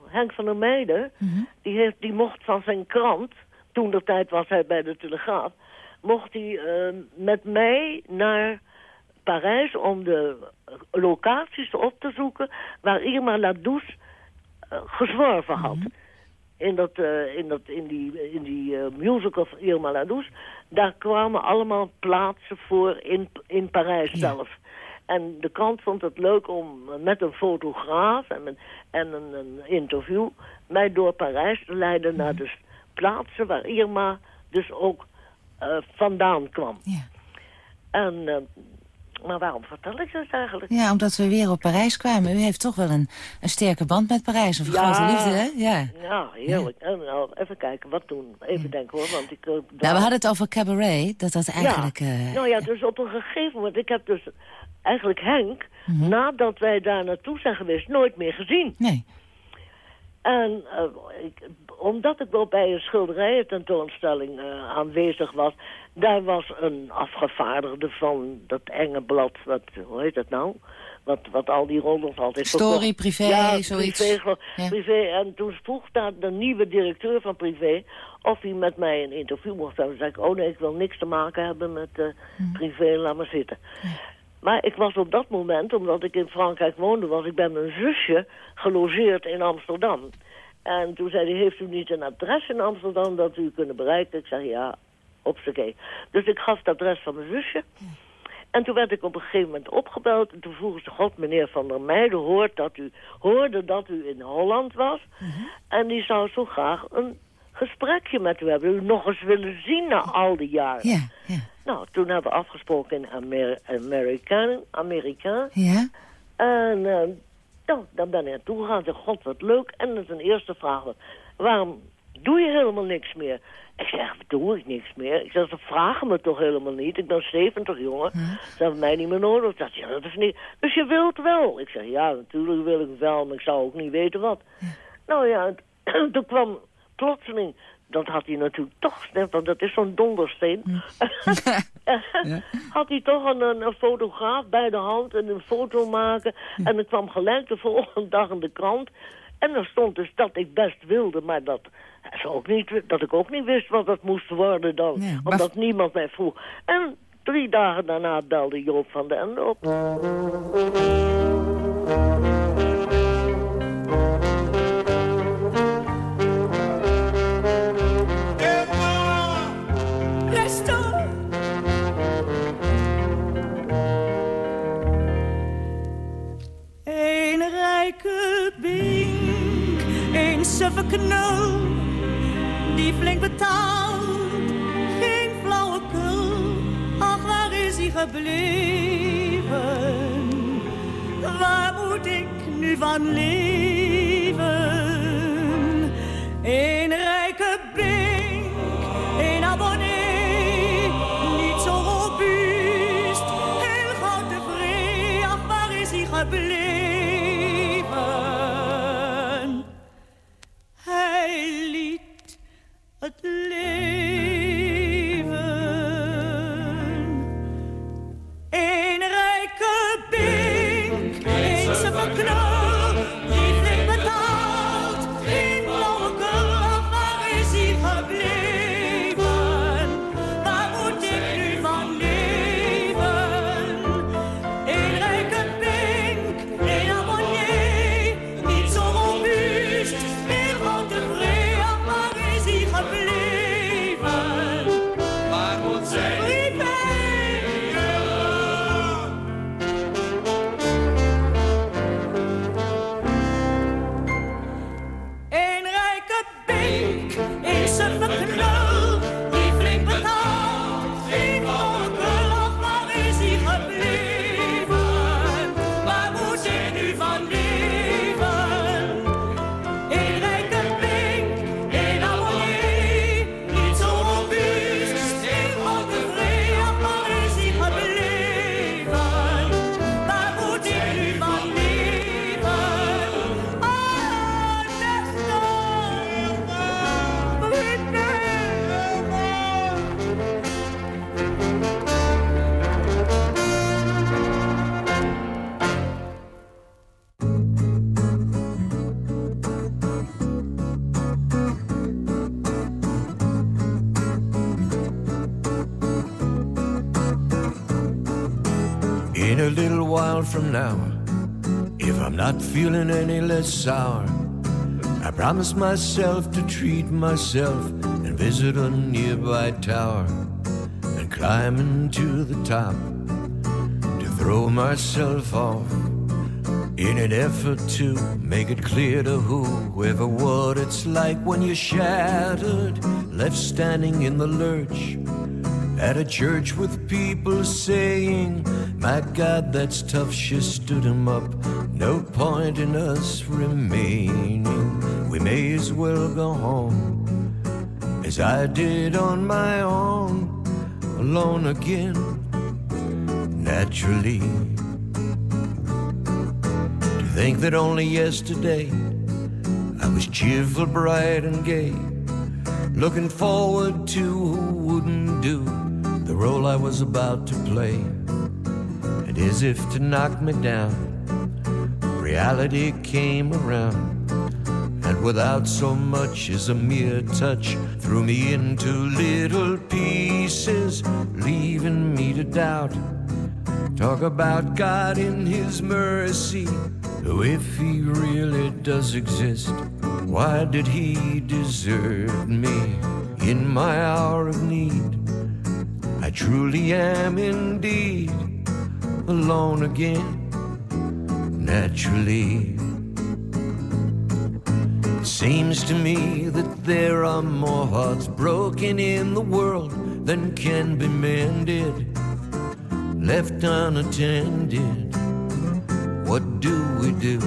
Henk van der Meijden... Mm -hmm. die, heeft, die mocht van zijn krant... Toen de tijd was hij bij de Telegraaf... mocht hij met mij naar Parijs om de locaties op te zoeken... waar Irma Ladouce gezworven had. Mm -hmm in, dat, uh, in, dat, in die, in die uh, musical van Irma Ladouce... daar kwamen allemaal plaatsen voor in, in Parijs ja. zelf. En de krant vond het leuk om met een fotograaf en, met, en een, een, interview... mij door Parijs te leiden naar de plaatsen waar Irma dus ook uh, vandaan kwam. Ja. En maar waarom vertel ik dat eigenlijk? Ja, omdat we weer op Parijs kwamen. U heeft toch wel een, een sterke band met Parijs. Of een ja, grote liefde, hè? Ja, ja heerlijk. Ja. En, nou, even kijken, wat toen? Even denken hoor, want ik... Uh, nou, we hadden het over cabaret, dat dat eigenlijk... Ja. Uh, nou ja, dus op een gegeven moment... Ik heb dus eigenlijk Henk, mm -hmm. nadat wij daar naartoe zijn geweest, nooit meer gezien. Nee. En uh, ik, omdat ik wel bij een schilderijen tentoonstelling uh, aanwezig was... daar was een afgevaardigde van dat enge blad, wat, hoe heet dat nou? Wat, wat al die rollers altijd... Story, verkocht. privé, ja, zoiets. Privé, ja. privé. En toen vroeg daar de nieuwe directeur van privé... of hij met mij een interview mocht hebben. Toen zei ik, oh nee, ik wil niks te maken hebben met uh, hmm. privé, laat maar zitten. Ja. Maar ik was op dat moment, omdat ik in Frankrijk woonde... was ik bij mijn zusje gelogeerd in Amsterdam. En toen zei hij, heeft u niet een adres in Amsterdam dat u kunnen bereiken? Ik zeg, ja, op z'n Dus ik gaf het adres van mijn zusje. En toen werd ik op een gegeven moment opgebeld. En toen vroegen ze, god, meneer Van der Meijden hoort dat u, hoorde dat u in Holland was. Uh -huh. En die zou zo graag een gesprekje met u hebben. U nog eens willen zien na al die jaren. Ja, ja. Nou, toen hebben we afgesproken in Amer Amerikaan. Amerikaan. Ja. En uh, nou, dan ben ik naartoe gegaan. Zeg, god, wat leuk. En dat is een eerste vraag. Waarom doe je helemaal niks meer? Ik zeg, doe ik niks meer? Ik zeg, ze vragen me toch helemaal niet? Ik ben 70, jongen. Hm. Ze hebben mij niet meer nodig. Ik ja, dat is niet... Dus je wilt wel? Ik zeg, ja, natuurlijk wil ik wel, maar ik zou ook niet weten wat. Nou ja, toen kwam plotseling dat had hij natuurlijk toch, want dat is zo'n dondersteen. ja. Had hij toch een, een, fotograaf bij de hand en een foto maken. Ja. En dan kwam gelijk de volgende dag in de krant. En er stond dus dat ik best wilde, maar dat, ook niet, dat ik ook niet wist wat dat moest worden dan. Ja, maar... Omdat niemand mij vroeg. En drie dagen daarna belde Joop van den Ende op. suffe knul die flink betaalt. Geen flauwekul, ach waar is hij gebleven? Waar moet ik nu van leven? Een rijke bink, een abonnee, niet zo robuust, heel gauw tevreden. Ach, waar is hij gebleven? A little while from now, if I'm not feeling any less sour, I promise myself to treat myself and visit a nearby tower and climb into the top to throw myself off in an effort to make it clear to whoever what it's like when you're shattered, left standing in the lurch at a church with people saying, My God, that's tough, she stood him up. No point in us remaining. We may as well go home as I did on my own, alone again, naturally. To think that only yesterday I was cheerful, bright, and gay looking forward to who wouldn't do the role I was about to play. As if to knock me down, reality came around. And without so much as a mere touch, threw me into little pieces, leaving me to doubt. Talk about God in His mercy. If He really does exist, why did He desert me in my hour of need? I truly am indeed alone again, naturally. It seems to me that there are more hearts broken in the world than can be mended, left unattended. What do we do?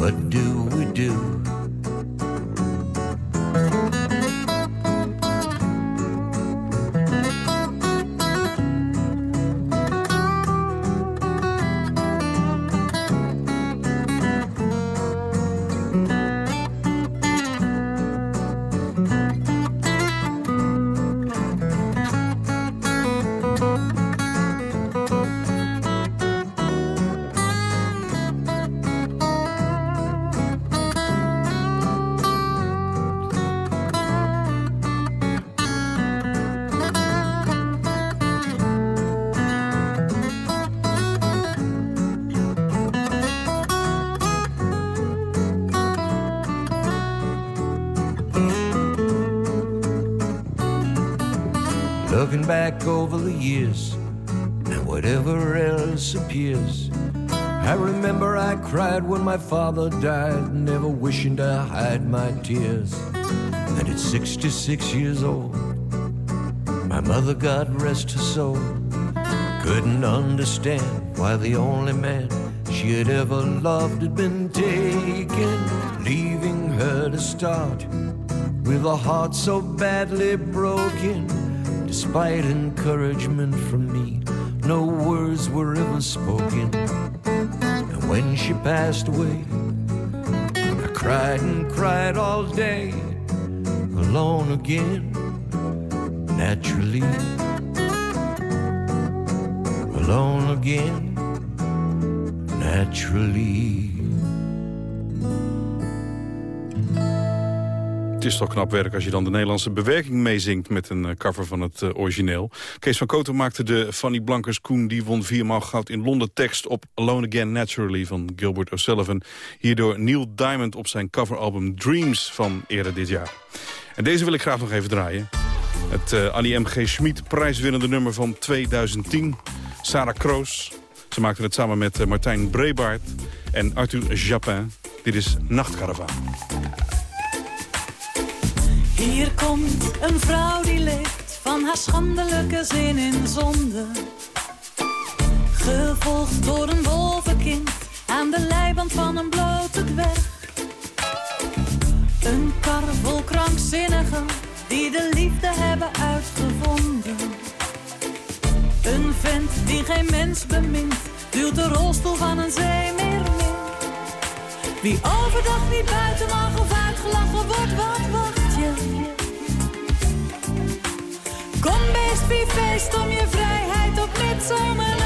What do we do? Father died, never wishing to hide my tears. And at 66 years old, my mother, God rest her soul, couldn't understand why the only man she had ever loved had been taken, leaving her to start with a heart so badly broken. Despite encouragement from me, no words were ever spoken. When she passed away, I cried and cried all day, alone again, naturally. Alone again, naturally. Het is toch knap werk als je dan de Nederlandse bewerking meezingt... met een eh, cover van het eh, origineel. Kees van Koten maakte de Fanny Blankers Koen... die won viermaal goud in Londen tekst op Alone Again Naturally van Gilbert O'Sullivan. Hierdoor Neil Diamond op zijn coveralbum Dreams van eerder dit jaar. En deze wil ik graag nog even draaien. Het eh, Annie M.G. Schmid prijswinnende nummer van 2010. Sarah Kroos. Ze maakte het samen met Martijn Brebaert en Arthur Japin. Dit is Nachtkaravaan. Hier komt een vrouw die leeft van haar schandelijke zin in zonde. Gevolgd door een wolvenkind aan de leiband van een blote dwerg. Een kar vol krankzinnigen die de liefde hebben uitgevonden. Een vent die geen mens bemint, duwt de rolstoel van een zeemeer in. Wie overdag niet buiten mag of uitgelachen wordt, wat wacht Kom beest, wie feest om je vrijheid op midzomernacht.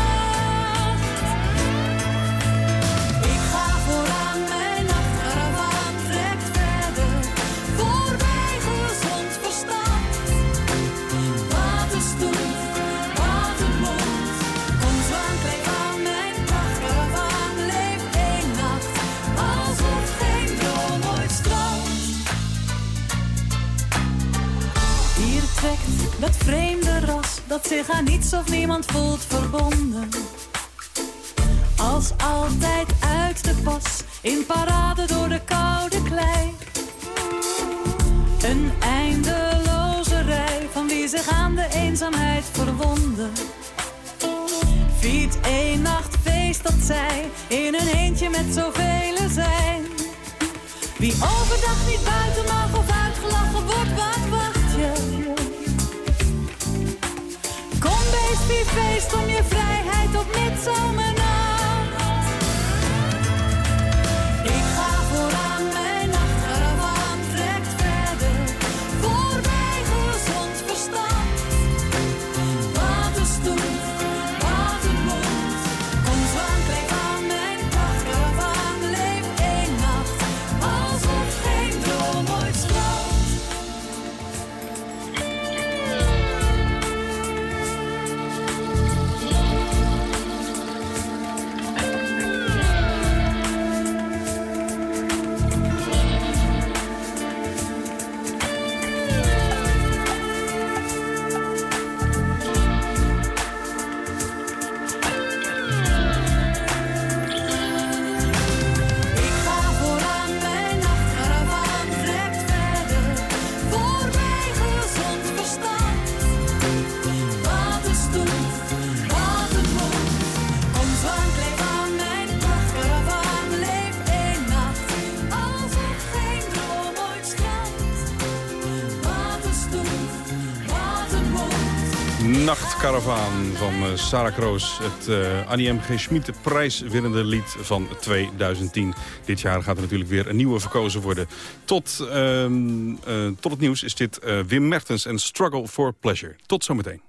Dat vreemde ras dat zich aan niets of niemand voelt verbonden. Als altijd uit de pas, in parade door de koude klei. Een eindeloze rij van wie zich aan de eenzaamheid verwonden. Viert één nacht feest dat zij in een eentje met zoveel zijn. Wie overdag niet buiten mag of Wie feest om je vrijheid midzomernacht. Ik Nachtkaravaan van eh, Sarah Kroos. Het eh, Annie M. G. Schmid prijswinnende lied van 2010. Dit jaar gaat er natuurlijk weer een nieuwe verkozen worden. Tot, ehm, eh, tot het nieuws is dit Wim Mertens en Struggle for Pleasure. Tot zometeen.